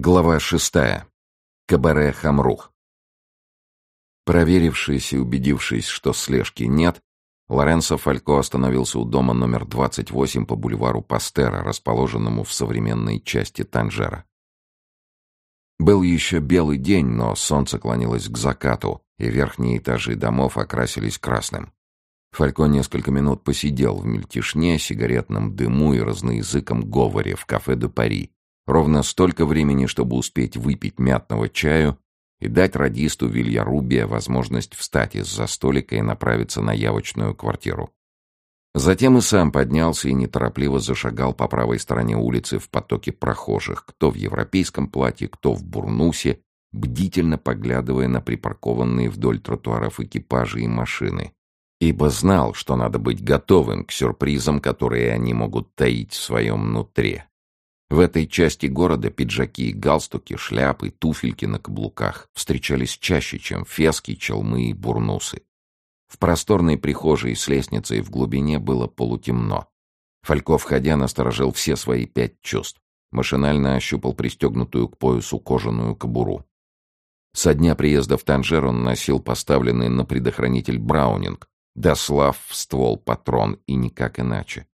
Глава шестая. Кабаре Хамрух. Проверившись и убедившись, что слежки нет, Лоренцо Фалько остановился у дома номер 28 по бульвару Пастера, расположенному в современной части Танжера. Был еще белый день, но солнце клонилось к закату, и верхние этажи домов окрасились красным. Фалько несколько минут посидел в мельтешне, сигаретном дыму и разноязыком говоре в кафе «Де Пари», Ровно столько времени, чтобы успеть выпить мятного чаю и дать радисту Вильярубия возможность встать из-за столика и направиться на явочную квартиру. Затем и сам поднялся и неторопливо зашагал по правой стороне улицы в потоке прохожих, кто в европейском платье, кто в бурнусе, бдительно поглядывая на припаркованные вдоль тротуаров экипажи и машины, ибо знал, что надо быть готовым к сюрпризам, которые они могут таить в своем нутре. В этой части города пиджаки, галстуки, шляпы, туфельки на каблуках встречались чаще, чем фески, челмы и бурнусы. В просторной прихожей с лестницей в глубине было полутемно. Фалько, входя, насторожил все свои пять чувств. Машинально ощупал пристегнутую к поясу кожаную кобуру. Со дня приезда в Танжер он носил поставленный на предохранитель Браунинг, дослав в ствол патрон и никак иначе.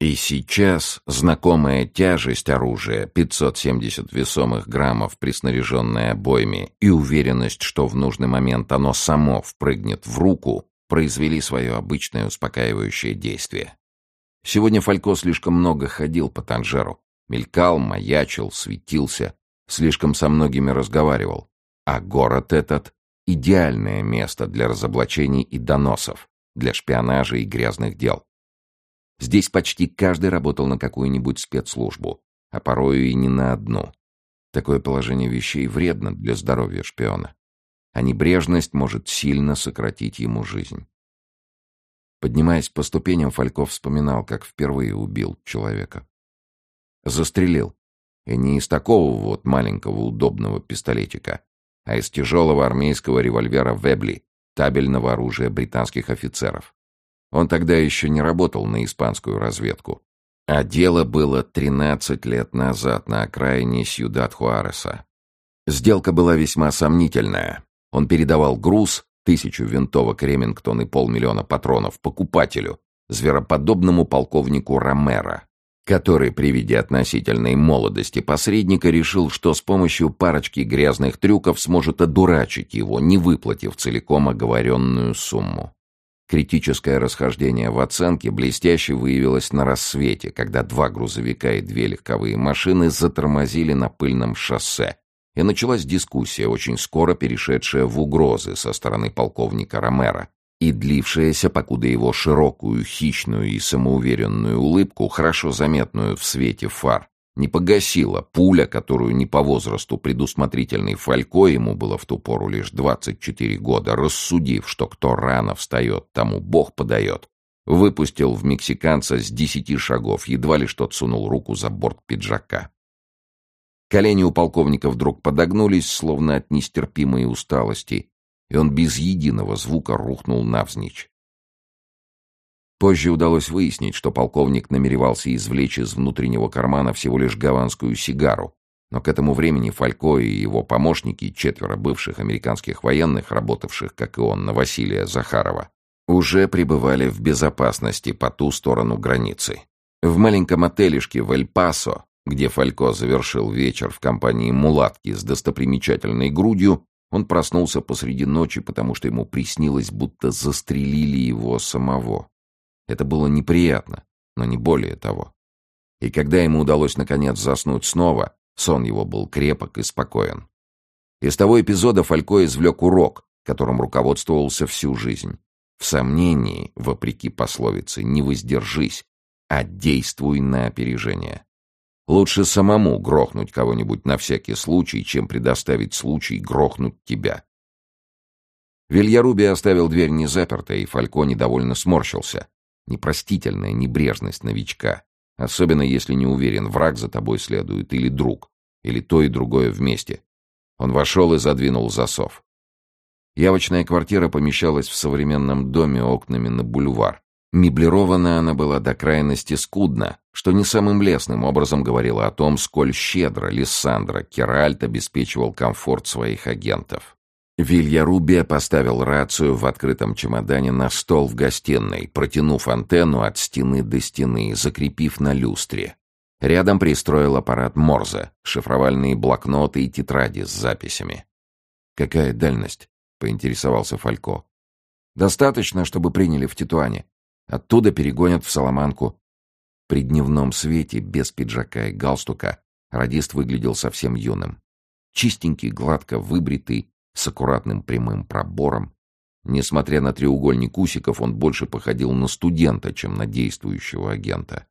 И сейчас знакомая тяжесть оружия, 570 весомых граммов при снаряженной обойме, и уверенность, что в нужный момент оно само впрыгнет в руку, произвели свое обычное успокаивающее действие. Сегодня Фалько слишком много ходил по Танжеру. Мелькал, маячил, светился, слишком со многими разговаривал. А город этот — идеальное место для разоблачений и доносов, для шпионажа и грязных дел. Здесь почти каждый работал на какую-нибудь спецслужбу, а порою и не на одну. Такое положение вещей вредно для здоровья шпиона. А небрежность может сильно сократить ему жизнь. Поднимаясь по ступеням, Фальков вспоминал, как впервые убил человека. Застрелил. И не из такого вот маленького удобного пистолетика, а из тяжелого армейского револьвера Вебли, табельного оружия британских офицеров. Он тогда еще не работал на испанскую разведку. А дело было 13 лет назад на окраине Сьюдад-Хуареса. Сделка была весьма сомнительная. Он передавал груз, тысячу винтовок Ремингтон и полмиллиона патронов покупателю, звероподобному полковнику Ромеро, который при виде относительной молодости посредника решил, что с помощью парочки грязных трюков сможет одурачить его, не выплатив целиком оговоренную сумму. Критическое расхождение в оценке блестяще выявилось на рассвете, когда два грузовика и две легковые машины затормозили на пыльном шоссе. И началась дискуссия, очень скоро перешедшая в угрозы со стороны полковника Ромера и длившаяся, покуда его широкую, хищную и самоуверенную улыбку, хорошо заметную в свете фар, не погасила пуля, которую не по возрасту предусмотрительный Фалько, ему было в ту пору лишь 24 года, рассудив, что кто рано встает, тому Бог подает, выпустил в мексиканца с десяти шагов, едва ли что сунул руку за борт пиджака. Колени у полковника вдруг подогнулись, словно от нестерпимой усталости, и он без единого звука рухнул навзничь. Позже удалось выяснить, что полковник намеревался извлечь из внутреннего кармана всего лишь гаванскую сигару, но к этому времени Фалько и его помощники, четверо бывших американских военных, работавших, как и он, на Василия Захарова, уже пребывали в безопасности по ту сторону границы. В маленьком отелишке в Эль-Пасо, где Фалько завершил вечер в компании мулатки с достопримечательной грудью, он проснулся посреди ночи, потому что ему приснилось, будто застрелили его самого. Это было неприятно, но не более того. И когда ему удалось наконец заснуть снова, сон его был крепок и спокоен. Из того эпизода Фалько извлек урок, которым руководствовался всю жизнь. В сомнении, вопреки пословице, не воздержись, а действуй на опережение. Лучше самому грохнуть кого-нибудь на всякий случай, чем предоставить случай грохнуть тебя. Вильяруби оставил дверь незапертой, и Фалько недовольно сморщился. Непростительная небрежность новичка. Особенно если не уверен, враг за тобой следует или друг, или то и другое вместе. Он вошел и задвинул засов. Явочная квартира помещалась в современном доме окнами на бульвар. Меблирована она была до крайности скудно, что не самым лестным образом говорило о том, сколь щедро Лиссандро Керальт обеспечивал комфорт своих агентов. Вильярубия поставил рацию в открытом чемодане на стол в гостиной, протянув антенну от стены до стены, закрепив на люстре. Рядом пристроил аппарат Морзе, шифровальные блокноты и тетради с записями. «Какая дальность?» — поинтересовался Фалько. «Достаточно, чтобы приняли в Титуане. Оттуда перегонят в Соломанку». При дневном свете, без пиджака и галстука, радист выглядел совсем юным. Чистенький, гладко выбритый, с аккуратным прямым пробором. Несмотря на треугольник усиков, он больше походил на студента, чем на действующего агента.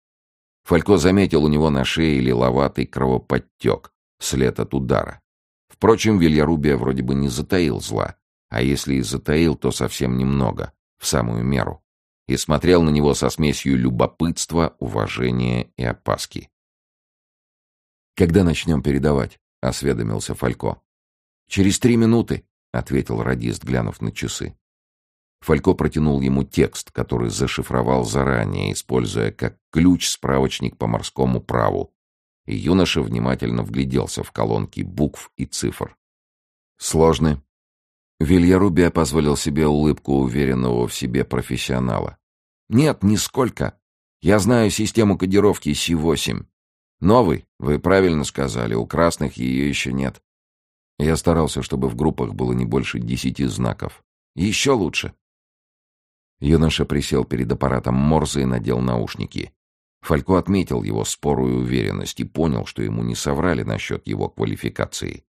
Фалько заметил у него на шее лиловатый кровоподтек, след от удара. Впрочем, Вильярубия вроде бы не затаил зла, а если и затаил, то совсем немного, в самую меру, и смотрел на него со смесью любопытства, уважения и опаски. «Когда начнем передавать?» — осведомился Фалько. «Через три минуты», — ответил радист, глянув на часы. Фалько протянул ему текст, который зашифровал заранее, используя как ключ справочник по морскому праву, и юноша внимательно вгляделся в колонки букв и цифр. «Сложны». Вильярубия позволил себе улыбку уверенного в себе профессионала. «Нет, нисколько. Я знаю систему кодировки Си-8. Новый, вы правильно сказали, у красных ее еще нет. Я старался, чтобы в группах было не больше десяти знаков. Еще лучше. Юноша присел перед аппаратом Морзе и надел наушники. Фалько отметил его спорую уверенность и понял, что ему не соврали насчет его квалификации.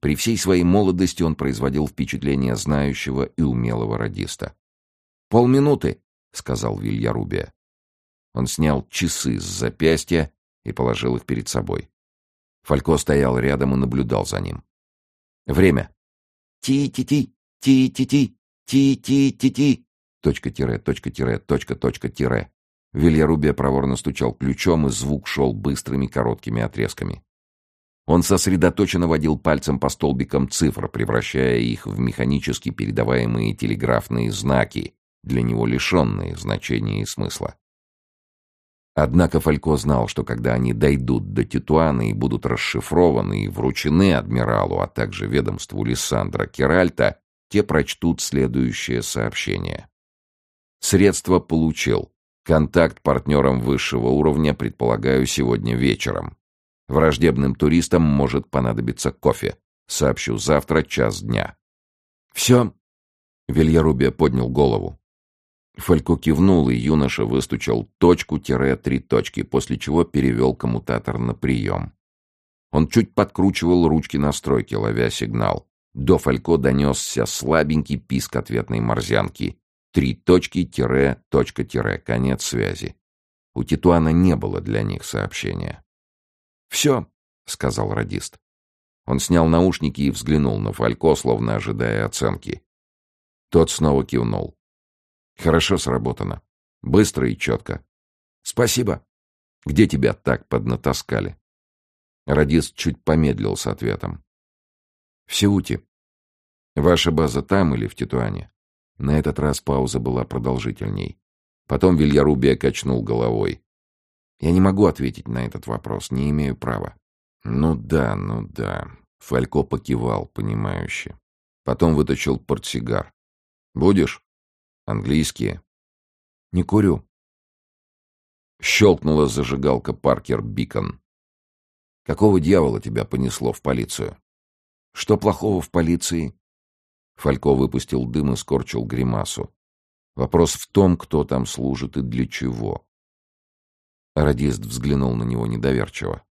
При всей своей молодости он производил впечатление знающего и умелого радиста. «Полминуты», — сказал Вильярубия. Он снял часы с запястья и положил их перед собой. Фалько стоял рядом и наблюдал за ним. Время. Ти-ти-ти, ти-ти-ти, ти-ти-ти-ти. Точка-тире, точка-тире, точка-точка-тире. Вильярубия проворно стучал ключом, и звук шел быстрыми короткими отрезками. Он сосредоточенно водил пальцем по столбикам цифр, превращая их в механически передаваемые телеграфные знаки, для него лишенные значения и смысла. Однако Фалько знал, что когда они дойдут до Титуана и будут расшифрованы и вручены адмиралу, а также ведомству Лиссандра Керальта, те прочтут следующее сообщение. Средство получил. Контакт партнером высшего уровня предполагаю сегодня вечером. Враждебным туристам может понадобиться кофе. Сообщу завтра час дня. Все. Вильярубия поднял голову. Фалько кивнул, и юноша выстучал точку-три точки, после чего перевел коммутатор на прием. Он чуть подкручивал ручки настройки, ловя сигнал. До Фалько донесся слабенький писк ответной морзянки. Три точки, тире, точка, тире, конец связи. У Титуана не было для них сообщения. «Все», — сказал радист. Он снял наушники и взглянул на Фалько, словно ожидая оценки. Тот снова кивнул. Хорошо сработано. Быстро и четко. Спасибо. Где тебя так поднатаскали? Радист чуть помедлил с ответом. В Сеуте. Ваша база там или в Титуане? На этот раз пауза была продолжительней. Потом Вильярубия качнул головой. Я не могу ответить на этот вопрос, не имею права. Ну да, ну да. Фалько покивал, понимающе. Потом вытащил портсигар. Будешь? Английские. Не курю. Щелкнула зажигалка Паркер Бикон. Какого дьявола тебя понесло в полицию? Что плохого в полиции? Фалько выпустил дым и скорчил гримасу. Вопрос в том, кто там служит и для чего. Радист взглянул на него недоверчиво.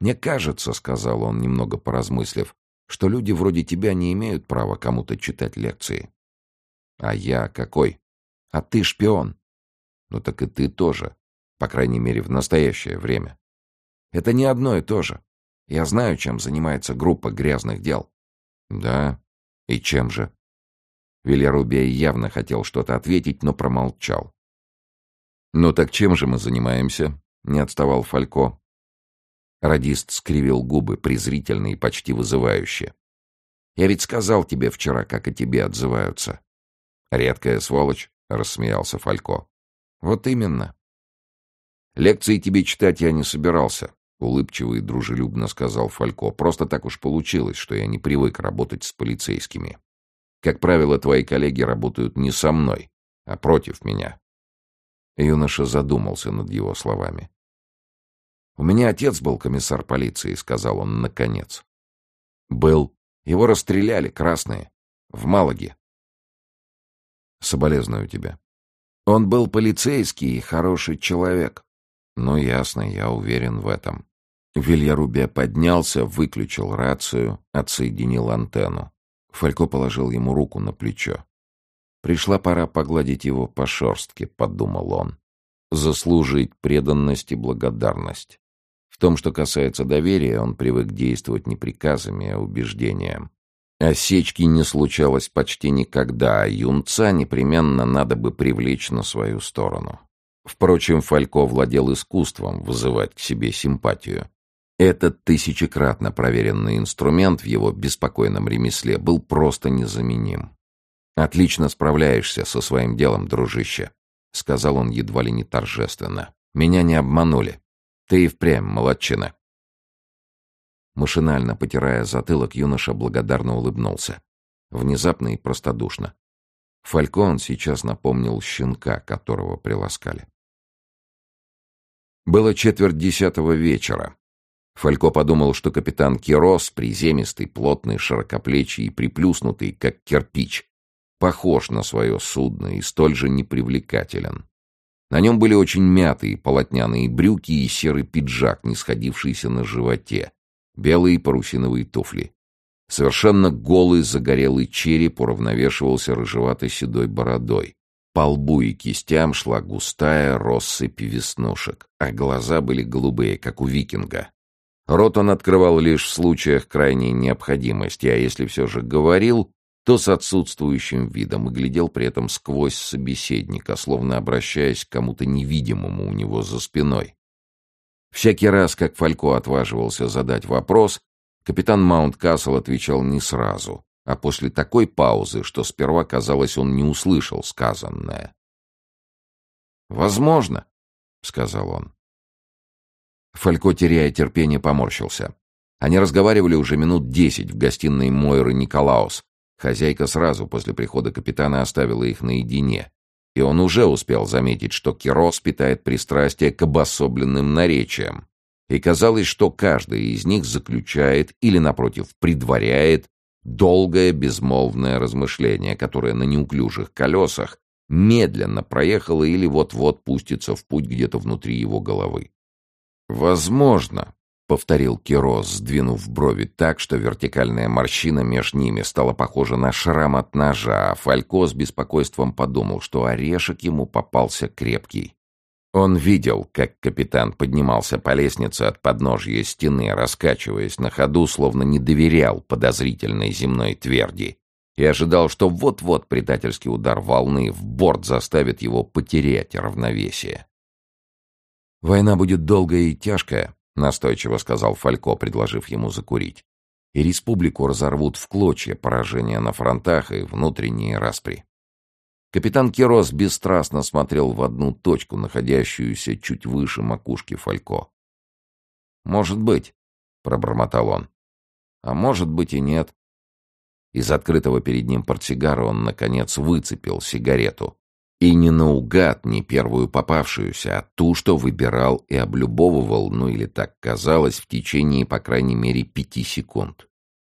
«Мне кажется, — сказал он, немного поразмыслив, — что люди вроде тебя не имеют права кому-то читать лекции. А я какой? А ты шпион. Ну так и ты тоже. По крайней мере, в настоящее время. Это не одно и то же. Я знаю, чем занимается группа грязных дел. Да. И чем же? Вильярубия явно хотел что-то ответить, но промолчал. «Ну так чем же мы занимаемся?» — не отставал Фалько. Радист скривил губы, презрительно и почти вызывающе. «Я ведь сказал тебе вчера, как о тебе отзываются. «Редкая сволочь», — рассмеялся Фалько. «Вот именно». Лекции тебе читать я не собирался, улыбчиво и дружелюбно сказал Фалько. Просто так уж получилось, что я не привык работать с полицейскими. Как правило, твои коллеги работают не со мной, а против меня. Юноша задумался над его словами. «У меня отец был комиссар полиции», — сказал он наконец. «Был. Его расстреляли, красные. В Малаге». «Соболезную тебя». «Он был полицейский и хороший человек». «Ну, ясно, я уверен в этом». Вильярубе поднялся, выключил рацию, отсоединил антенну. Фалько положил ему руку на плечо. Пришла пора погладить его по шерстке, подумал он. Заслужить преданность и благодарность. В том, что касается доверия, он привык действовать не приказами, а убеждением. Осечки не случалось почти никогда, а юнца непременно надо бы привлечь на свою сторону. Впрочем, Фалько владел искусством вызывать к себе симпатию. Этот тысячекратно проверенный инструмент в его беспокойном ремесле был просто незаменим. «Отлично справляешься со своим делом, дружище», — сказал он едва ли не торжественно. «Меня не обманули. Ты и впрямь молодчина». Машинально потирая затылок, юноша благодарно улыбнулся. Внезапно и простодушно. Фалькон сейчас напомнил щенка, которого приласкали. Было четверть десятого вечера. Фалько подумал, что капитан Кирос, приземистый, плотный, широкоплечий и приплюснутый, как кирпич, похож на свое судно и столь же непривлекателен. На нем были очень мятые полотняные брюки и серый пиджак, не сходившийся на животе, белые парусиновые туфли. Совершенно голый загорелый череп уравновешивался рыжеватой седой бородой. По лбу и кистям шла густая россыпь веснушек, а глаза были голубые, как у викинга. Рот он открывал лишь в случаях крайней необходимости, а если все же говорил, то с отсутствующим видом и глядел при этом сквозь собеседника, словно обращаясь к кому-то невидимому у него за спиной. Всякий раз, как Фалько отваживался задать вопрос, капитан Маунт-Касл отвечал не сразу, а после такой паузы, что сперва казалось, он не услышал сказанное. «Возможно», — сказал он. Фалько, теряя терпение, поморщился. Они разговаривали уже минут десять в гостиной Мойры Николаус. Хозяйка сразу после прихода капитана оставила их наедине. И он уже успел заметить, что Кирос питает пристрастие к обособленным наречиям. И казалось, что каждый из них заключает или, напротив, предваряет долгое безмолвное размышление, которое на неуклюжих колесах медленно проехало или вот-вот пустится в путь где-то внутри его головы. «Возможно», — повторил Кирос, сдвинув брови так, что вертикальная морщина меж ними стала похожа на шрам от ножа, а Фалько с беспокойством подумал, что орешек ему попался крепкий. Он видел, как капитан поднимался по лестнице от подножья стены, раскачиваясь на ходу, словно не доверял подозрительной земной тверди, и ожидал, что вот-вот предательский удар волны в борт заставит его потерять равновесие. «Война будет долгая и тяжкая», — настойчиво сказал Фалько, предложив ему закурить. «И республику разорвут в клочья поражения на фронтах и внутренние распри». Капитан Керос бесстрастно смотрел в одну точку, находящуюся чуть выше макушки Фалько. «Может быть», — пробормотал он. «А может быть и нет». Из открытого перед ним портсигара он, наконец, выцепил сигарету. И не наугад, не первую попавшуюся, а ту, что выбирал и облюбовывал, ну или так казалось, в течение, по крайней мере, пяти секунд.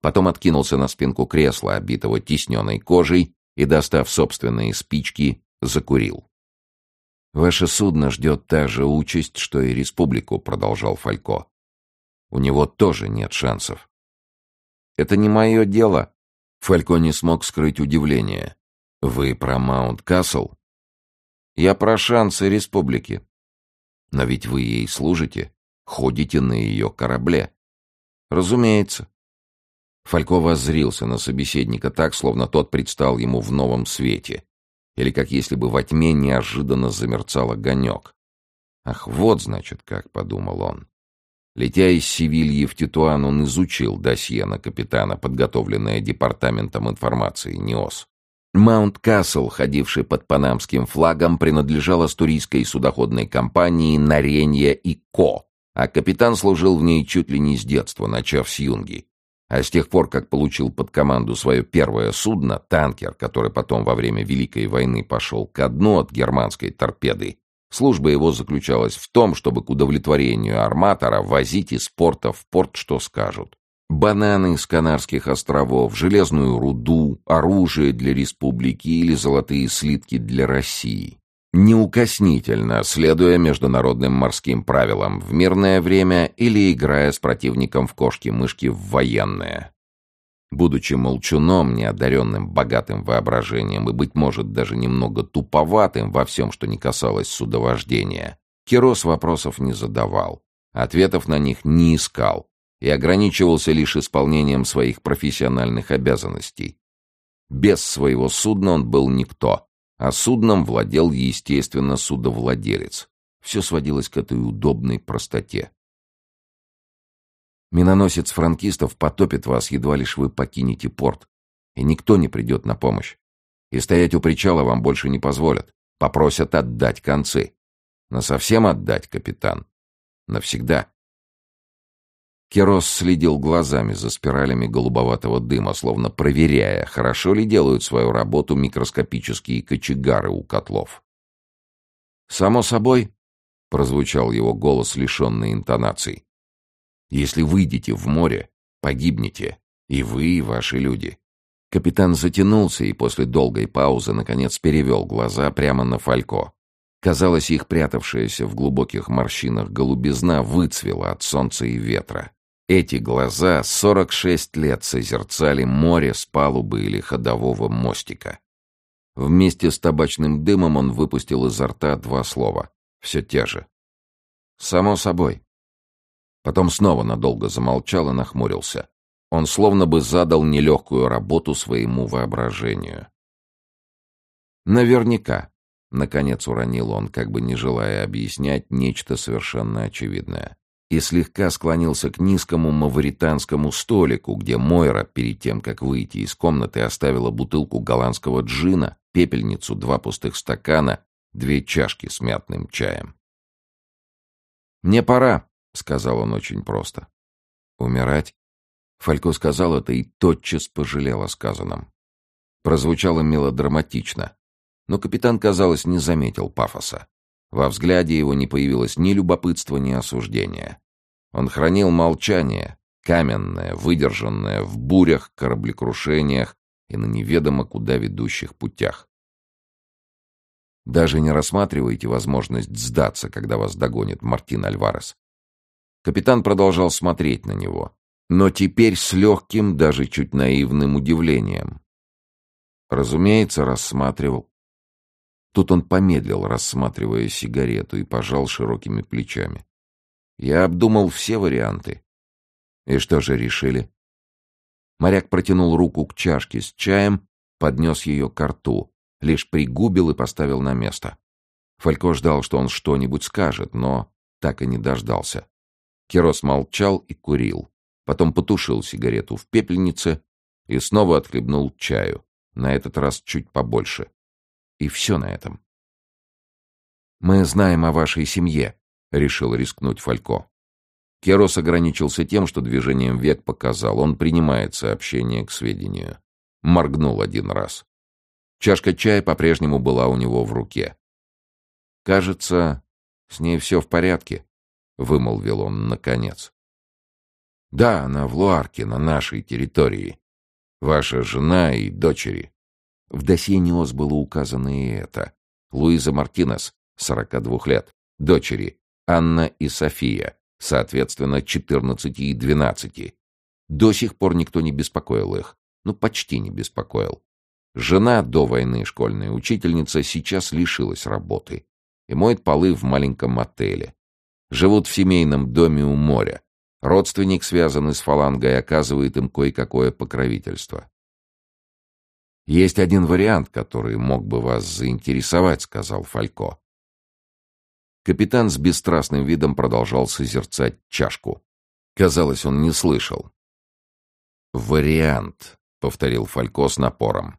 Потом откинулся на спинку кресла, обитого тисненной кожей, и, достав собственные спички, закурил. «Ваше судно ждет та же участь, что и республику», — продолжал Фалько. «У него тоже нет шансов». «Это не мое дело», — Фалько не смог скрыть удивление. «Вы про Маунт-Касл?» Я про шансы республики. Но ведь вы ей служите, ходите на ее корабле. Разумеется. Фалько воззрился на собеседника так, словно тот предстал ему в новом свете. Или как если бы во тьме неожиданно замерцал огонек. «Ах, вот, значит, как», — подумал он. Летя из Севильи в Титуан, он изучил досье на капитана, подготовленное Департаментом информации НИОС. Маунт Касл, ходивший под панамским флагом, принадлежал астурийской судоходной компании «Наренья и Ко», а капитан служил в ней чуть ли не с детства, начав с юнги. А с тех пор, как получил под команду свое первое судно, танкер, который потом во время Великой войны пошел ко дну от германской торпеды, служба его заключалась в том, чтобы к удовлетворению арматора возить из порта в порт, что скажут. Бананы с Канарских островов, железную руду, оружие для республики или золотые слитки для России. Неукоснительно, следуя международным морским правилам в мирное время или играя с противником в кошки-мышки в военное. Будучи молчуном, неодаренным богатым воображением и, быть может, даже немного туповатым во всем, что не касалось судовождения, Кирос вопросов не задавал, ответов на них не искал, и ограничивался лишь исполнением своих профессиональных обязанностей. Без своего судна он был никто, а судном владел, естественно, судовладелец. Все сводилось к этой удобной простоте. Миноносец франкистов потопит вас, едва лишь вы покинете порт, и никто не придет на помощь. И стоять у причала вам больше не позволят. Попросят отдать концы. Но совсем отдать, капитан. Навсегда. Керос следил глазами за спиралями голубоватого дыма, словно проверяя, хорошо ли делают свою работу микроскопические кочегары у котлов. «Само собой», — прозвучал его голос, лишенный интонаций, «если выйдете в море, погибнете, и вы, и ваши люди». Капитан затянулся и после долгой паузы, наконец, перевел глаза прямо на Фалько. Казалось, их прятавшаяся в глубоких морщинах голубизна выцвела от солнца и ветра. Эти глаза 46 лет созерцали море с палубы или ходового мостика. Вместе с табачным дымом он выпустил изо рта два слова. Все те же. «Само собой». Потом снова надолго замолчал и нахмурился. Он словно бы задал нелегкую работу своему воображению. «Наверняка», — наконец уронил он, как бы не желая объяснять нечто совершенно очевидное и слегка склонился к низкому мавританскому столику, где Мойра, перед тем, как выйти из комнаты, оставила бутылку голландского джина, пепельницу, два пустых стакана, две чашки с мятным чаем. «Мне пора», — сказал он очень просто. «Умирать?» Фалько сказал это и тотчас пожалел о сказанном. Прозвучало мелодраматично, но капитан, казалось, не заметил пафоса. Во взгляде его не появилось ни любопытства, ни осуждения. Он хранил молчание, каменное, выдержанное в бурях, кораблекрушениях и на неведомо куда ведущих путях. Даже не рассматриваете возможность сдаться, когда вас догонит Мартин Альварес. Капитан продолжал смотреть на него, но теперь с легким, даже чуть наивным удивлением. Разумеется, рассматривал. Тут он помедлил, рассматривая сигарету, и пожал широкими плечами. Я обдумал все варианты. И что же решили? Моряк протянул руку к чашке с чаем, поднес ее к рту, лишь пригубил и поставил на место. Фалько ждал, что он что-нибудь скажет, но так и не дождался. Керос молчал и курил. Потом потушил сигарету в пепельнице и снова отхлебнул чаю, на этот раз чуть побольше. И все на этом. «Мы знаем о вашей семье», — решил рискнуть Фалько. Керос ограничился тем, что движением век показал. Он принимает сообщение к сведению. Моргнул один раз. Чашка чая по-прежнему была у него в руке. «Кажется, с ней все в порядке», — вымолвил он наконец. «Да, она в Луарке, на нашей территории. Ваша жена и дочери. В досье НИОС было указано и это. Луиза Мартинес, 42 лет, дочери Анна и София, соответственно, 14 и 12. До сих пор никто не беспокоил их. Ну, почти не беспокоил. Жена, до войны школьная учительница, сейчас лишилась работы и моет полы в маленьком отеле. Живут в семейном доме у моря. Родственник, связанный с фалангой, оказывает им кое-какое покровительство. «Есть один вариант, который мог бы вас заинтересовать», — сказал Фалько. Капитан с бесстрастным видом продолжал созерцать чашку. Казалось, он не слышал. «Вариант», — повторил Фалько с напором.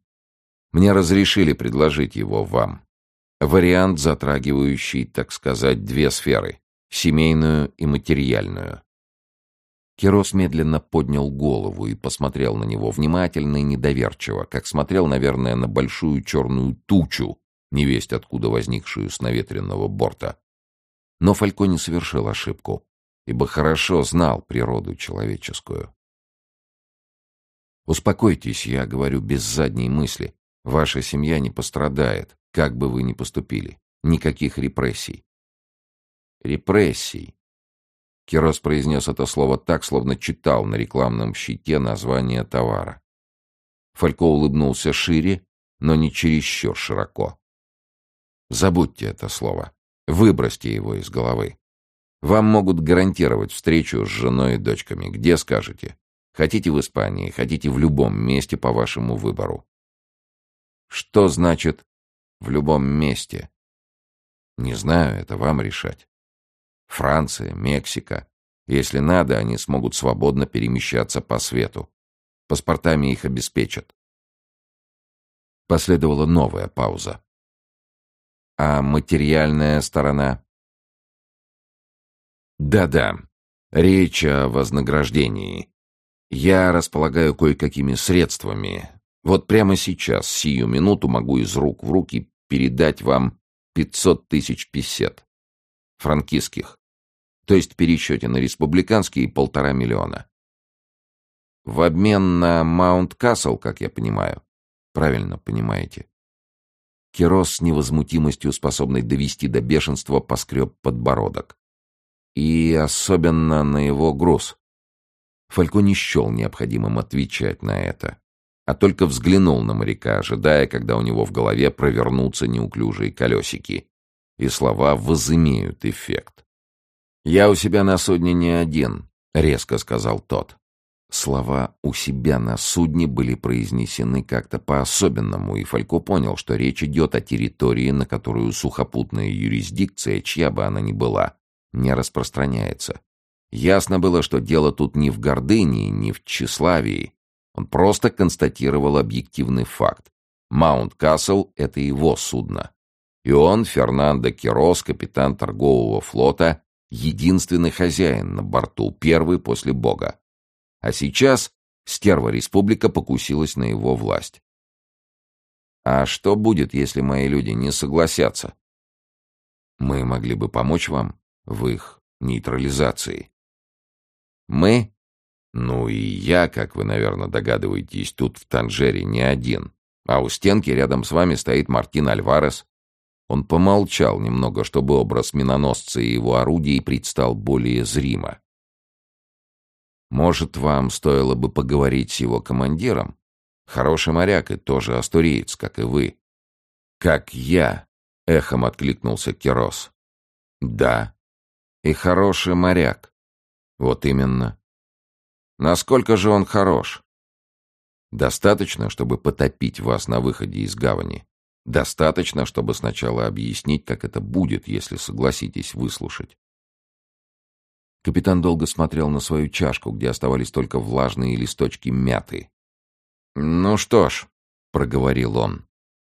Мне разрешили предложить его вам. Вариант, затрагивающий, так сказать, две сферы — семейную и материальную. Керос медленно поднял голову и посмотрел на него внимательно и недоверчиво, как смотрел, наверное, на большую черную тучу, невесть откуда возникшую с наветренного борта. Но Фалько не совершил ошибку, ибо хорошо знал природу человеческую. «Успокойтесь, я говорю без задней мысли. Ваша семья не пострадает, как бы вы ни поступили. Никаких репрессий». «Репрессий», Кирос произнес это слово так, словно читал на рекламном щите название товара. Фалько улыбнулся шире, но не чересчур широко. Забудьте это слово. Выбросьте его из головы. Вам могут гарантировать встречу с женой и дочками. Где скажете? Хотите в Испании, хотите в любом месте по вашему выбору. Что значит «в любом месте»? Не знаю, это вам решать. Франция, Мексика. Если надо, они смогут свободно перемещаться по свету. Паспортами их обеспечат. Последовала новая пауза. А материальная сторона? Да-да, речь о вознаграждении. Я располагаю кое-какими средствами. Вот прямо сейчас, сию минуту, могу из рук в руки передать вам пятьсот тысяч песет. Франкистских то есть в пересчете на республиканские полтора миллиона. В обмен на Маунт-Кассел, как я понимаю. Правильно понимаете. Кирос с невозмутимостью, способный довести до бешенства, поскреб подбородок. И особенно на его груз. Фалько не счел необходимым отвечать на это, а только взглянул на моряка, ожидая, когда у него в голове провернутся неуклюжие колесики, и слова возымеют эффект. «Я у себя на судне не один», — резко сказал тот. Слова «у себя на судне» были произнесены как-то по-особенному, и Фалько понял, что речь идет о территории, на которую сухопутная юрисдикция, чья бы она ни была, не распространяется. Ясно было, что дело тут не в гордыне, не в тщеславии. Он просто констатировал объективный факт. Маунт-Кассел — это его судно. И он, Фернандо Кирос, капитан торгового флота, единственный хозяин на борту, первый после Бога. А сейчас стерва республика покусилась на его власть. А что будет, если мои люди не согласятся? Мы могли бы помочь вам в их нейтрализации. Мы? Ну и я, как вы, наверное, догадываетесь, тут в Танжере не один. А у стенки рядом с вами стоит Мартин Альварес, он помолчал немного, чтобы образ миноносца и его орудий предстал более зримо. «Может, вам стоило бы поговорить с его командиром? Хороший моряк и тоже астуриец, как и вы». «Как я», — эхом откликнулся Керос. «Да. И хороший моряк. Вот именно. Насколько же он хорош?» «Достаточно, чтобы потопить вас на выходе из гавани. Достаточно, чтобы сначала объяснить, как это будет, если согласитесь выслушать. Капитан долго смотрел на свою чашку, где оставались только влажные листочки мяты. «Ну что ж», — проговорил он,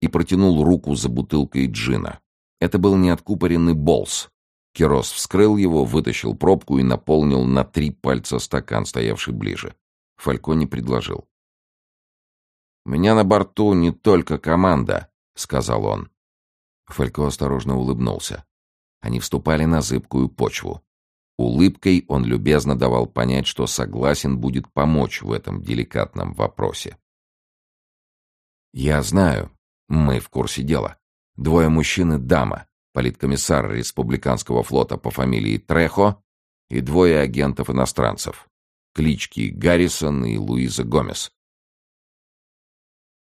и протянул руку за бутылкой джина. Это был неоткупоренный болс. Керос вскрыл его, вытащил пробку и наполнил на три пальца стакан, стоявший ближе. Фалькони предложил. «У меня на борту не только команда», — сказал он. Фалько осторожно улыбнулся. Они вступали на зыбкую почву. Улыбкой он любезно давал понять, что согласен будет помочь в этом деликатном вопросе. «Я знаю. Мы в курсе дела. Двое мужчин и дама, политкомиссар республиканского флота по фамилии Трехо и двое агентов-иностранцев, клички Гаррисон и Луиза Гомес.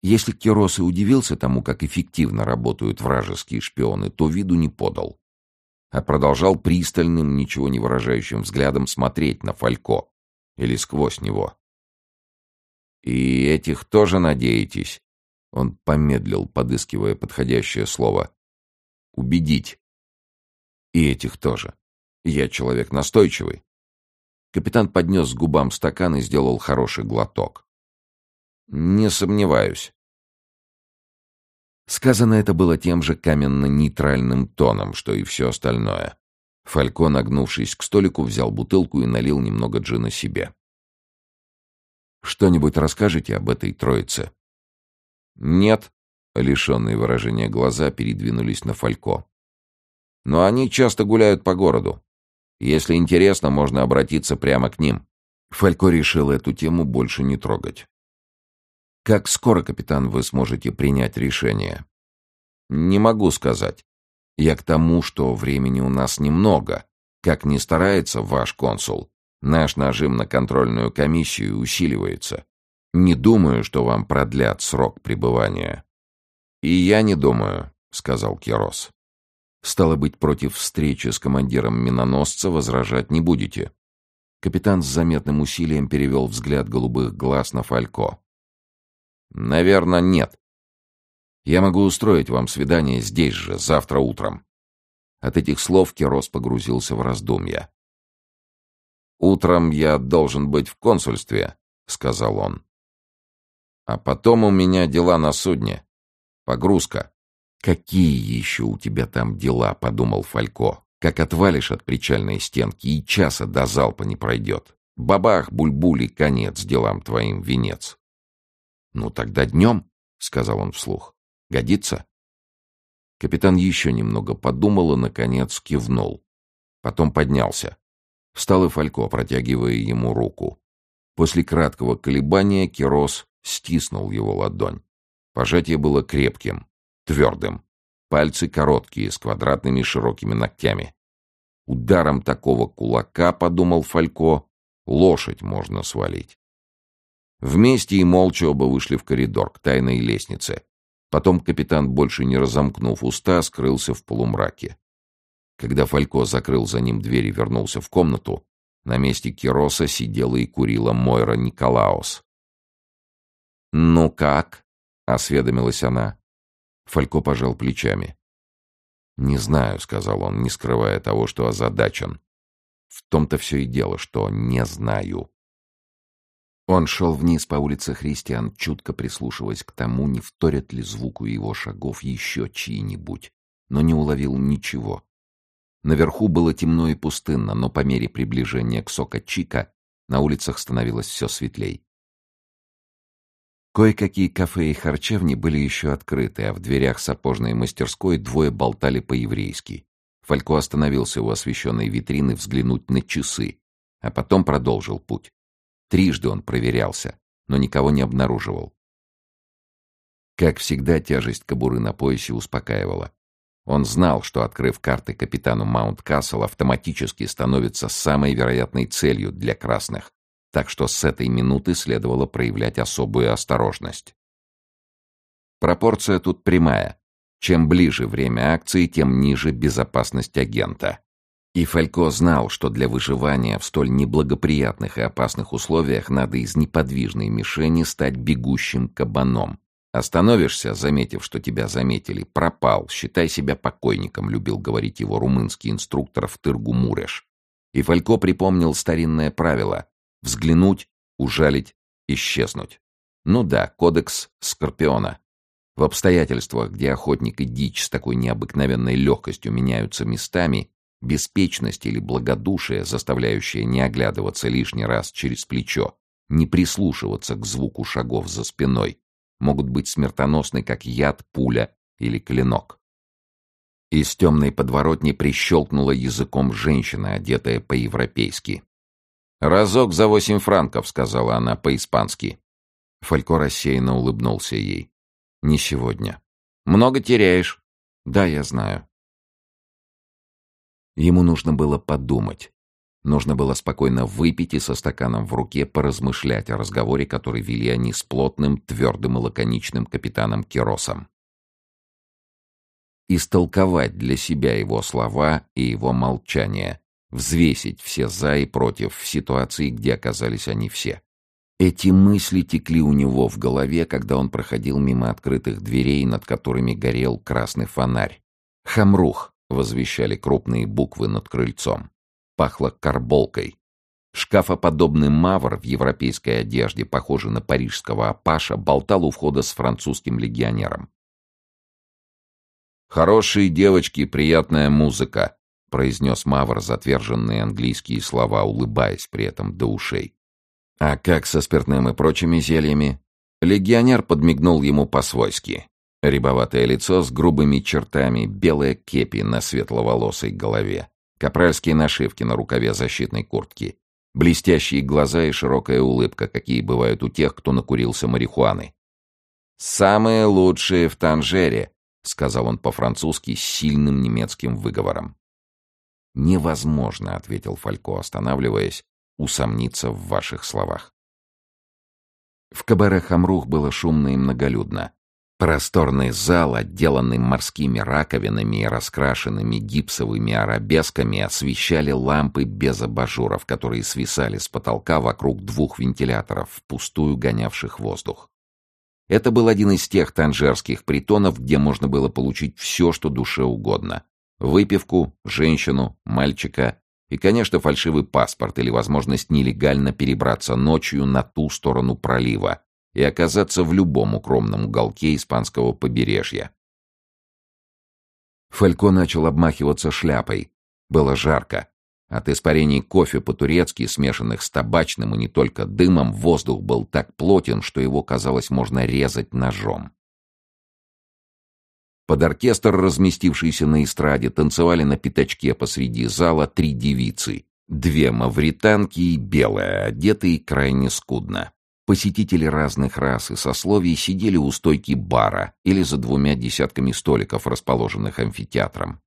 Если Керос и удивился тому, как эффективно работают вражеские шпионы, то виду не подал, а продолжал пристальным, ничего не выражающим взглядом смотреть на Фалько или сквозь него. «И этих тоже надеетесь?» Он помедлил, подыскивая подходящее слово. «Убедить. И этих тоже. Я человек настойчивый». Капитан поднес к губам стакан и сделал хороший глоток. Не сомневаюсь. Сказано это было тем же каменно-нейтральным тоном, что и все остальное. Фалько, нагнувшись к столику, взял бутылку и налил немного джина себе. «Что-нибудь расскажете об этой троице?» «Нет», — лишенные выражения глаза передвинулись на Фалько. «Но они часто гуляют по городу. Если интересно, можно обратиться прямо к ним». Фалько решил эту тему больше не трогать. «Как скоро, капитан, вы сможете принять решение?» «Не могу сказать. Я к тому, что времени у нас немного. Как ни старается ваш консул, наш нажим на контрольную комиссию усиливается. Не думаю, что вам продлят срок пребывания». «И я не думаю», — сказал Керос. «Стало быть, против встречи с командиром миноносца возражать не будете?» Капитан с заметным усилием перевел взгляд голубых глаз на Фалько. «Наверное, нет. Я могу устроить вам свидание здесь же, завтра утром». От этих слов Керос погрузился в раздумья. «Утром я должен быть в консульстве», — сказал он. «А потом у меня дела на судне. Погрузка». «Какие еще у тебя там дела?» — подумал Фалько. «Как отвалишь от причальной стенки, и часа до залпа не пройдет. Бабах, бульбули, конец делам твоим, венец». «Ну тогда днем», — сказал он вслух. «Годится?» Капитан еще немного подумал и, наконец, кивнул. Потом поднялся. Встал и Фалько, протягивая ему руку. После краткого колебания Кирос стиснул его ладонь. Пожатие было крепким, твердым. Пальцы короткие, с квадратными широкими ногтями. Ударом такого кулака, подумал Фалько, лошадь можно свалить. Вместе и молча оба вышли в коридор к тайной лестнице. Потом капитан, больше не разомкнув уста, скрылся в полумраке. Когда Фалько закрыл за ним дверь и вернулся в комнату, на месте Кироса сидела и курила Мойра Николаус. «Ну как?» — осведомилась она. Фалько пожал плечами. «Не знаю», — сказал он, не скрывая того, что озадачен. «В том-то все и дело, что не знаю». Он шел вниз по улице Христиан, чутко прислушиваясь к тому, не вторят ли звуку его шагов еще чьи-нибудь, но не уловил ничего. Наверху было темно и пустынно, но по мере приближения к Сока-Чика на улицах становилось все светлей. Кое-какие кафе и харчевни были еще открыты, а в дверях сапожной мастерской двое болтали по-еврейски. Фалько остановился у освещенной витрины взглянуть на часы, а потом продолжил путь. Трижды он проверялся, но никого не обнаруживал. Как всегда, тяжесть кобуры на поясе успокаивала. Он знал, что, открыв карты капитану Маунт-Кассел, автоматически становится самой вероятной целью для красных, так что с этой минуты следовало проявлять особую осторожность. Пропорция тут прямая. Чем ближе время акции, тем ниже безопасность агента. И Фалько знал, что для выживания в столь неблагоприятных и опасных условиях надо из неподвижной мишени стать бегущим кабаном. Остановишься, заметив, что тебя заметили, пропал, считай себя покойником, любил говорить его румынский инструктор в Тыргу Муреш. И Фалько припомнил старинное правило — взглянуть, ужалить, исчезнуть. Ну да, кодекс Скорпиона. В обстоятельствах, где охотник и дичь с такой необыкновенной легкостью меняются местами, Беспечность или благодушие, заставляющее не оглядываться лишний раз через плечо, не прислушиваться к звуку шагов за спиной, могут быть смертоносны, как яд, пуля или клинок. Из темной подворотни прищелкнула языком женщина, одетая по-европейски. «Разок за восемь франков», — сказала она по-испански. Фалько рассеянно улыбнулся ей. «Не сегодня». «Много теряешь». «Да, я знаю. Ему нужно было подумать. Нужно было спокойно выпить и со стаканом в руке поразмышлять о разговоре, который вели они с плотным, твердым и лаконичным капитаном Керосом. Истолковать для себя его слова и его молчание, взвесить все «за» и «против» в ситуации, где оказались они все. Эти мысли текли у него в голове, когда он проходил мимо открытых дверей, над которыми горел красный фонарь. Хамрух, — возвещали крупные буквы над крыльцом. Пахло карболкой. Шкафоподобный мавр в европейской одежде, похожий на парижского апаша, болтал у входа с французским легионером. «Хорошие девочки, приятная музыка», — произнес Мавр затверженные английские слова, улыбаясь при этом до ушей. «А как со спиртным и прочими зельями?» Легионер подмигнул ему по-свойски. Рябоватое лицо с грубыми чертами, белая кепи на светловолосой голове, капральские нашивки на рукаве защитной куртки, блестящие глаза и широкая улыбка, какие бывают у тех, кто накурился марихуаны. «Самые лучшие в Танжере», — сказал он по-французски с сильным немецким выговором. «Невозможно», — ответил Фалько, останавливаясь, — «усомниться в ваших словах». В кабаре Хамрух было шумно и многолюдно. Просторный зал, отделанный морскими раковинами и раскрашенными гипсовыми арабесками, освещали лампы без абажуров, которые свисали с потолка вокруг двух вентиляторов, впустую гонявших воздух. Это был один из тех танжерских притонов, где можно было получить все, что душе угодно. Выпивку, женщину, мальчика и, конечно, фальшивый паспорт или возможность нелегально перебраться ночью на ту сторону пролива и оказаться в любом укромном уголке испанского побережья. Фалько начал обмахиваться шляпой. Было жарко. От испарений кофе по-турецки, смешанных с табачным и не только дымом, воздух был так плотен, что его, казалось, можно резать ножом. Под оркестр, разместившийся на эстраде, танцевали на пятачке посреди зала три девицы. Две мавританки и белая, одетые крайне скудно. Посетители разных рас и сословий сидели у стойки бара или за двумя десятками столиков, расположенных амфитеатром.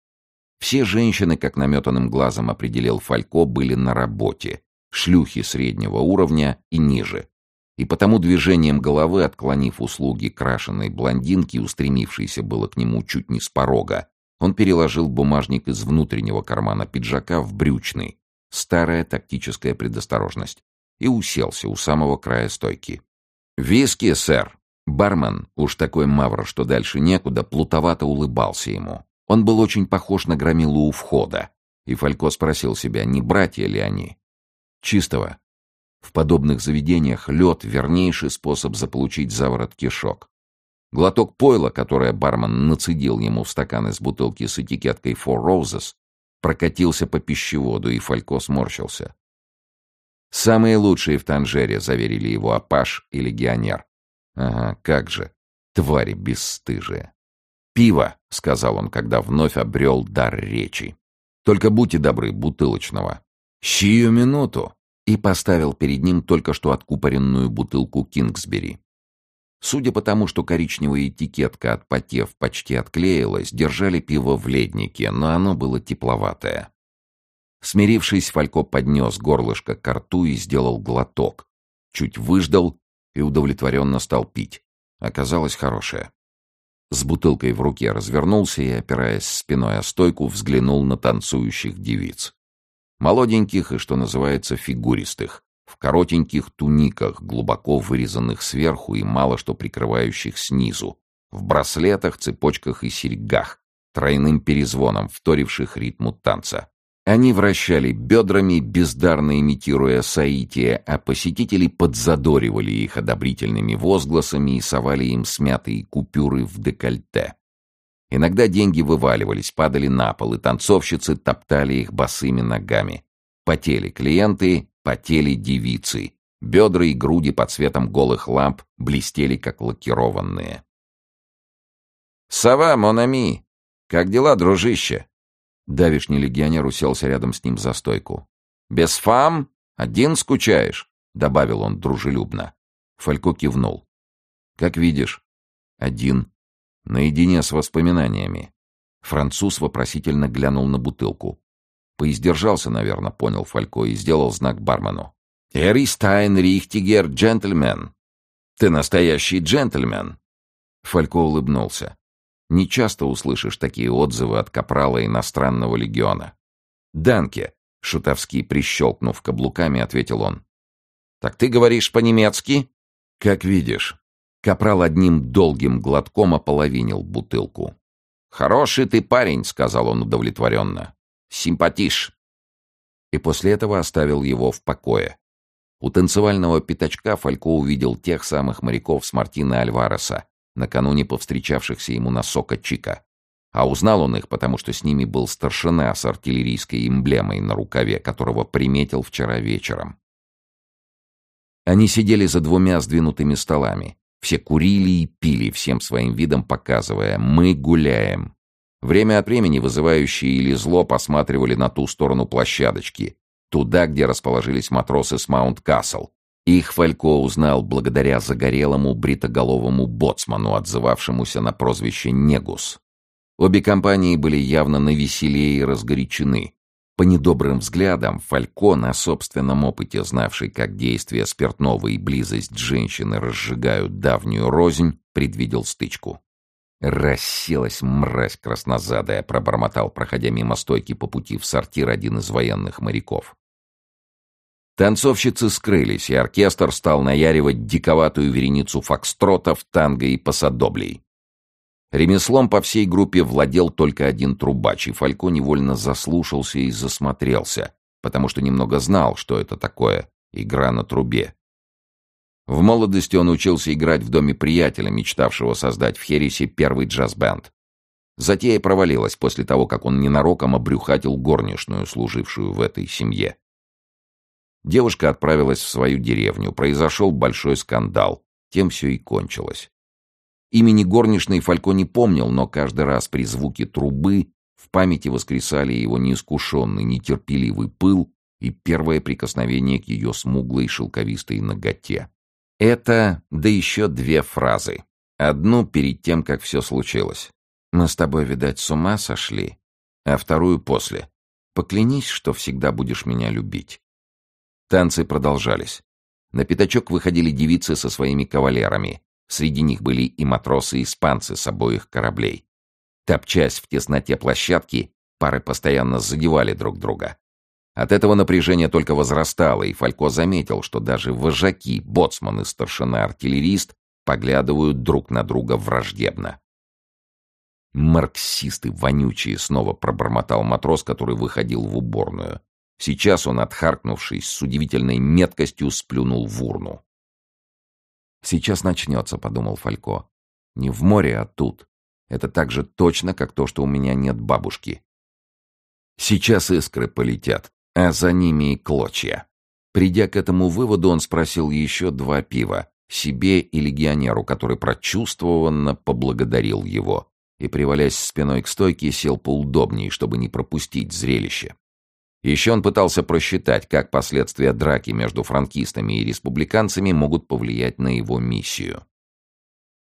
Все женщины, как наметанным глазом определил Фалько, были на работе. Шлюхи среднего уровня и ниже и потому движением головы, отклонив услуги крашеной блондинки, устремившейся было к нему чуть не с порога, он переложил бумажник из внутреннего кармана пиджака в брючный, старая тактическая предосторожность, и уселся у самого края стойки. «Виски, сэр!» Бармен, уж такой мавр, что дальше некуда, плутовато улыбался ему. Он был очень похож на громилу у входа, и Фалько спросил себя, не братья ли они. «Чистого», в подобных заведениях лед — вернейший способ заполучить заворот кишок. Глоток пойла, которое бармен нацедил ему в стакан из бутылки с этикеткой «Four Roses», прокатился по пищеводу, и Фалько сморщился. «Самые лучшие в Танжере», — заверили его Апаш и легионер. «Ага, как же, твари бесстыжие». «Пиво», — сказал он, когда вновь обрел дар речи. «Только будьте добры, бутылочного». «Щию минуту», и поставил перед ним только что откупоренную бутылку Кингсбери. Судя по тому, что коричневая этикетка, отпотев, почти отклеилась, держали пиво в леднике, но оно было тепловатое. Смирившись, Фалько поднес горлышко к рту и сделал глоток. Чуть выждал и удовлетворенно стал пить. Оказалось хорошее. С бутылкой в руке развернулся и, опираясь спиной о стойку, взглянул на танцующих девиц. Молоденьких и, что называется, фигуристых, в коротеньких туниках, глубоко вырезанных сверху и мало что прикрывающих снизу, в браслетах, цепочках и серьгах, тройным перезвоном, вторивших ритму танца. Они вращали бедрами, бездарно имитируя соитие, а посетители подзадоривали их одобрительными возгласами и совали им смятые купюры в декольте. Иногда деньги вываливались, падали на пол, и танцовщицы топтали их босыми ногами. Потели клиенты, потели девицы. Бедра и груди под светом голых ламп блестели, как лакированные. «Сова, Монами! Как дела, дружище?» Давишний легионер уселся рядом с ним за стойку. «Без фам? Один скучаешь?» — добавил он дружелюбно. Фалько кивнул. «Как видишь, один», Наедине с воспоминаниями. Француз вопросительно глянул на бутылку. Поиздержался, наверное, понял Фалько и сделал знак бармену. «Эристайн Рихтигер, джентльмен!» «Ты настоящий джентльмен!» Фалько улыбнулся. Не часто услышишь такие отзывы от капрала иностранного легиона. «Данке!» — шутовски прищелкнув каблуками, ответил он. «Так ты говоришь по-немецки?» «Как видишь». Капрал одним долгим глотком ополовинил бутылку. «Хороший ты парень», — сказал он удовлетворенно. «Симпатиш». И после этого оставил его в покое. У танцевального пятачка Фалько увидел тех самых моряков с Мартина Альвареса, накануне повстречавшихся ему на Сока Чика. А узнал он их, потому что с ними был старшина с артиллерийской эмблемой на рукаве, которого приметил вчера вечером. Они сидели за двумя сдвинутыми столами. Все курили и пили, всем своим видом показывая «мы гуляем». Время от времени вызывающие или зло посматривали на ту сторону площадочки, туда, где расположились матросы с Маунт-Касл. Их Фалько узнал благодаря загорелому бритоголовому боцману, отзывавшемуся на прозвище «Негус». Обе компании были явно навеселее и разгорячены. По недобрым взглядам, Фалько, на собственном опыте знавший, как действия спиртного и близость женщины разжигают давнюю рознь, предвидел стычку. «Расселась мразь краснозадая», — пробормотал, проходя мимо стойки по пути в сортир один из военных моряков. Танцовщицы скрылись, и оркестр стал наяривать диковатую вереницу фокстротов, танго и посадоблей. Ремеслом по всей группе владел только один трубач, и Фалько невольно заслушался и засмотрелся, потому что немного знал, что это такое — игра на трубе. В молодости он учился играть в доме приятеля, мечтавшего создать в Хересе первый джаз-бенд. Затея провалилась после того, как он ненароком обрюхатил горничную, служившую в этой семье. Девушка отправилась в свою деревню, произошел большой скандал, тем все и кончилось. Имени горничной Фалько не помнил, но каждый раз при звуке трубы в памяти воскресали его неискушенный, нетерпеливый пыл и первое прикосновение к ее смуглой шелковистой ноготе. Это, да еще две фразы. Одну перед тем, как все случилось. «Мы с тобой, видать, с ума сошли», а вторую после. «Поклянись, что всегда будешь меня любить». Танцы продолжались. На пятачок выходили девицы со своими кавалерами. Среди них были и матросы-испанцы с обоих кораблей. Топчась в тесноте площадки, пары постоянно задевали друг друга. От этого напряжение только возрастало, и Фалько заметил, что даже вожаки, боцман и старшина-артиллерист поглядывают друг на друга враждебно. «Марксисты вонючие!» — снова пробормотал матрос, который выходил в уборную. Сейчас он, отхаркнувшись, с удивительной меткостью сплюнул в урну. «Сейчас начнется», — подумал Фалько. «Не в море, а тут. Это так же точно, как то, что у меня нет бабушки. Сейчас искры полетят, а за ними и клочья». Придя к этому выводу, он спросил еще два пива, себе и легионеру, который прочувствованно поблагодарил его, и, привалясь спиной к стойке, сел поудобнее, чтобы не пропустить зрелище. Еще он пытался просчитать, как последствия драки между франкистами и республиканцами могут повлиять на его миссию.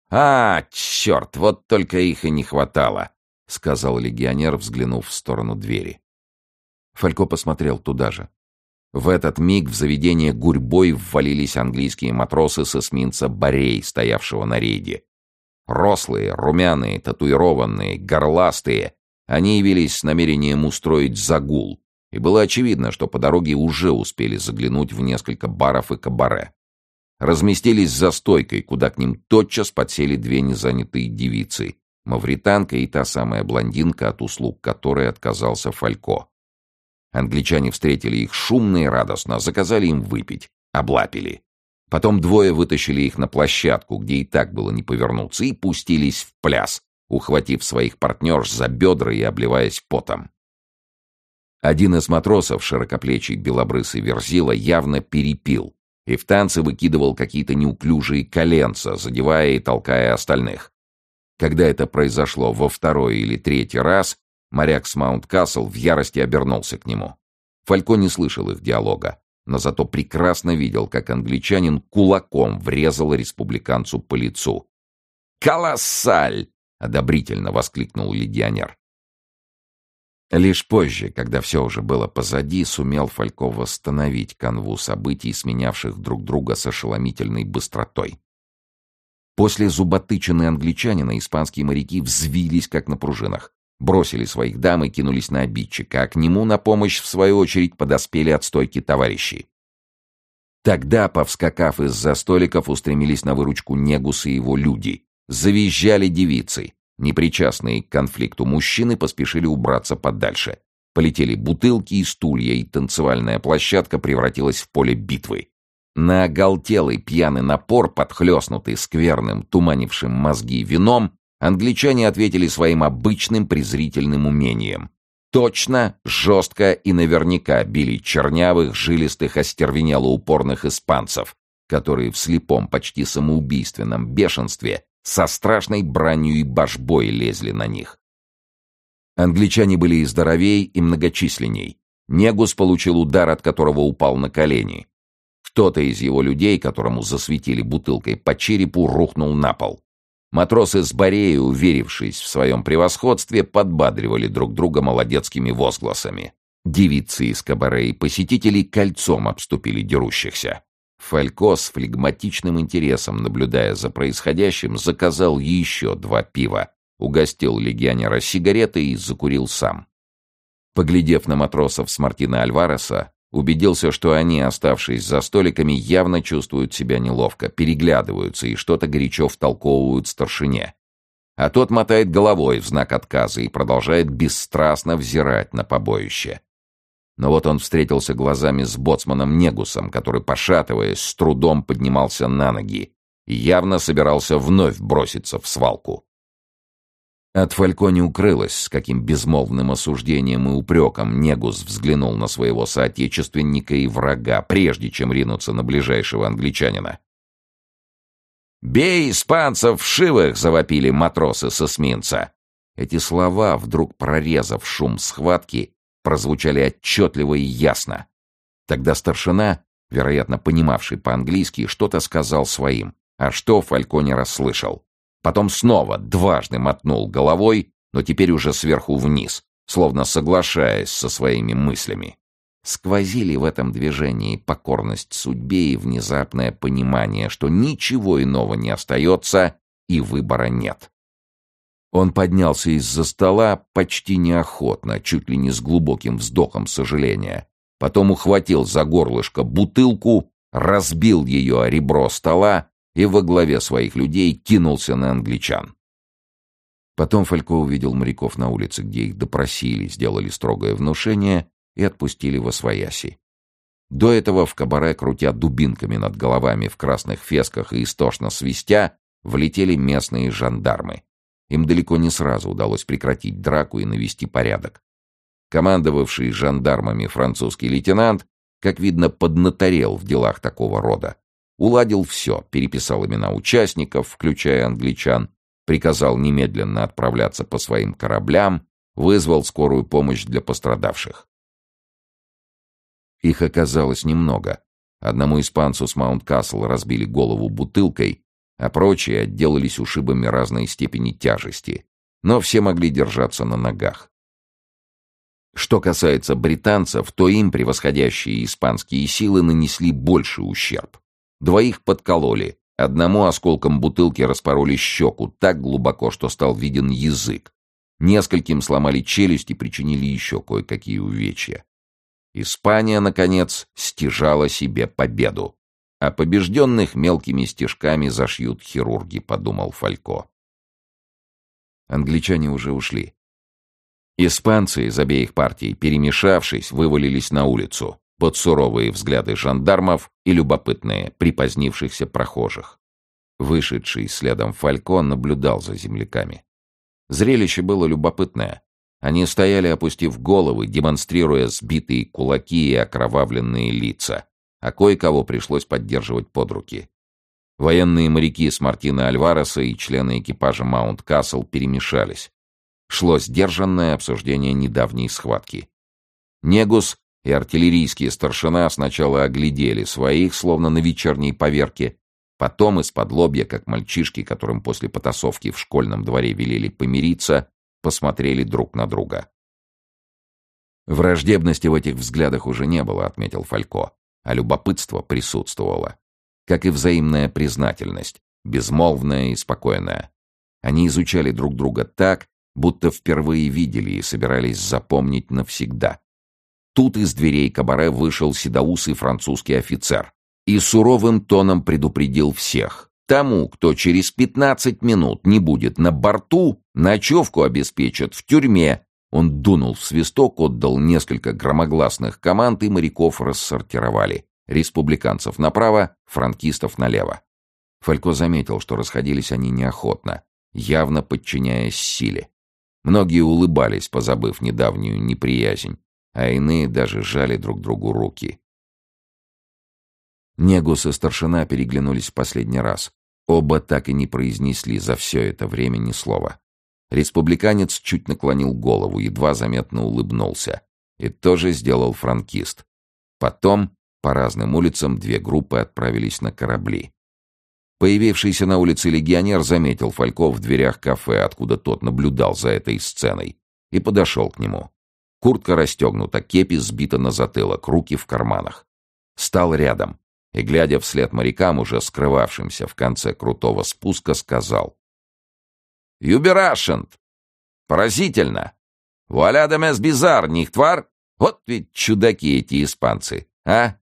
«А, черт, вот только их и не хватало», — сказал легионер, взглянув в сторону двери. Фалько посмотрел туда же. В этот миг в заведение гурьбой ввалились английские матросы с эсминца «Борей», стоявшего на рейде. Рослые, румяные, татуированные, горластые, они явились с намерением устроить загул, и было очевидно, что по дороге уже успели заглянуть в несколько баров и кабаре. Разместились за стойкой, куда к ним тотчас подсели две незанятые девицы — мавританка и та самая блондинка, от услуг которой отказался Фалько. Англичане встретили их шумно и радостно, заказали им выпить, облапили. Потом двое вытащили их на площадку, где и так было не повернуться, и пустились в пляс, ухватив своих партнерш за бедра и обливаясь потом. Один из матросов, широкоплечий белобрысый верзила, явно перепил и в танце выкидывал какие-то неуклюжие коленца, задевая и толкая остальных. Когда это произошло во второй или третий раз, моряк с Маунт-Касл в ярости обернулся к нему. Фалько не слышал их диалога, но зато прекрасно видел, как англичанин кулаком врезал республиканцу по лицу. «Колоссаль!» — одобрительно воскликнул легионер. Лишь позже, когда все уже было позади, сумел Фалько восстановить канву событий, сменявших друг друга с ошеломительной быстротой. После зуботычины англичанина испанские моряки взвились, как на пружинах, бросили своих дам и кинулись на обидчика, а к нему на помощь, в свою очередь, подоспели от стойки товарищи. Тогда, повскакав из-за столиков, устремились на выручку Негус и его люди. Завизжали девицы. Непричастные к конфликту мужчины поспешили убраться подальше. Полетели бутылки и стулья, и танцевальная площадка превратилась в поле битвы. На оголтелый пьяный напор, подхлестнутый скверным, туманившим мозги вином, Англичане ответили своим обычным презрительным умением. Точно, жестко и наверняка били чернявых, жилистых, остервенело-упорных испанцев, которые в слепом, почти самоубийственном бешенстве со страшной бранью и башбой лезли на них. Англичане были и здоровей, и многочисленней. Негус получил удар, от которого упал на колени. Кто-то из его людей, которому засветили бутылкой по черепу, рухнул на пол. Матросы с Бореи, уверившись в своем превосходстве, подбадривали друг друга молодецкими возгласами. Девицы из кабаре и посетителей кольцом обступили дерущихся. Фалько с флегматичным интересом, наблюдая за происходящим, заказал еще два пива, угостил легионера сигаретой и закурил сам. Поглядев на матросов с Мартина Альвареса, убедился, что они, оставшись за столиками, явно чувствуют себя неловко, переглядываются и что-то горячо втолковывают старшине. А тот мотает головой в знак отказа и продолжает бесстрастно взирать на побоище. Но вот он встретился глазами с боцманом Негусом, который, пошатываясь, с трудом поднимался на ноги и явно собирался вновь броситься в свалку. От Фалько не укрылось, с каким безмолвным осуждением и упреком Негус взглянул на своего соотечественника и врага, прежде чем ринуться на ближайшего англичанина. «Бей испанцев в шивых!» — завопили матросы с эсминца. Эти слова, вдруг прорезав шум схватки, прозвучали отчетливо и ясно. Тогда старшина, вероятно, понимавший по-английски, что-то сказал своим, а что Фалько не расслышал. Потом снова дважды мотнул головой, но теперь уже сверху вниз, словно соглашаясь со своими мыслями. Сквозили в этом движении покорность судьбе и внезапное понимание, что ничего иного не остается и выбора нет. Он поднялся из-за стола почти неохотно, чуть ли не с глубоким вздохом сожаления. Потом ухватил за горлышко бутылку, разбил ее о ребро стола и во главе своих людей кинулся на англичан. Потом Фалько увидел моряков на улице, где их допросили, сделали строгое внушение и отпустили во свояси. До этого в кабаре, крутя дубинками над головами в красных фесках и истошно свистя, влетели местные жандармы. Им далеко не сразу удалось прекратить драку и навести порядок. Командовавший жандармами французский лейтенант, как видно, поднаторел в делах такого рода. Уладил все, переписал имена участников, включая англичан, приказал немедленно отправляться по своим кораблям, вызвал скорую помощь для пострадавших. Их оказалось немного. Одному испанцу с Маунт-Касл разбили голову бутылкой, а прочие отделались ушибами разной степени тяжести, но все могли держаться на ногах. Что касается британцев, то им превосходящие испанские силы нанесли больше ущерб. Двоих подкололи, одному осколком бутылки распороли щеку так глубоко, что стал виден язык. Нескольким сломали челюсть и причинили еще кое-какие увечья. Испания, наконец, стяжала себе победу а побежденных мелкими стежками зашьют хирурги, подумал Фалько. Англичане уже ушли. Испанцы из обеих партий, перемешавшись, вывалились на улицу под суровые взгляды жандармов и любопытные, припозднившихся прохожих. Вышедший следом Фалько наблюдал за земляками. Зрелище было любопытное. Они стояли, опустив головы, демонстрируя сбитые кулаки и окровавленные лица а кое-кого пришлось поддерживать под руки. Военные моряки с Мартина Альвареса и члены экипажа Маунт Касл перемешались. Шло сдержанное обсуждение недавней схватки. Негус и артиллерийские старшина сначала оглядели своих, словно на вечерней поверке, потом из-под лобья, как мальчишки, которым после потасовки в школьном дворе велели помириться, посмотрели друг на друга. Враждебности в этих взглядах уже не было, отметил Фалько а любопытство присутствовало. Как и взаимная признательность, безмолвная и спокойная. Они изучали друг друга так, будто впервые видели и собирались запомнить навсегда. Тут из дверей кабаре вышел седоусый французский офицер и суровым тоном предупредил всех. Тому, кто через пятнадцать минут не будет на борту, ночевку обеспечат в тюрьме он дунул в свисток, отдал несколько громогласных команд, и моряков рассортировали. Республиканцев направо, франкистов налево. Фалько заметил, что расходились они неохотно. явно подчиняясь силе. Многие улыбались, позабыв недавнюю неприязнь, а иные даже жали друг другу руки. Негус и старшина переглянулись в последний раз. Оба так и не произнесли за все это время ни слова. Республиканец чуть наклонил голову, едва заметно улыбнулся. И тоже сделал франкист. Потом по разным улицам две группы отправились на корабли. Появившийся на улице легионер заметил Фалько в дверях кафе, откуда тот наблюдал за этой сценой, и подошел к нему. Куртка расстегнута, кепи сбита на затылок, руки в карманах. Стал рядом и, глядя вслед морякам, уже скрывавшимся в конце крутого спуска, сказал. «Юберашент! Поразительно! Вуаля де мес бизар, нихтвар? Вот ведь чудаки эти испанцы, а?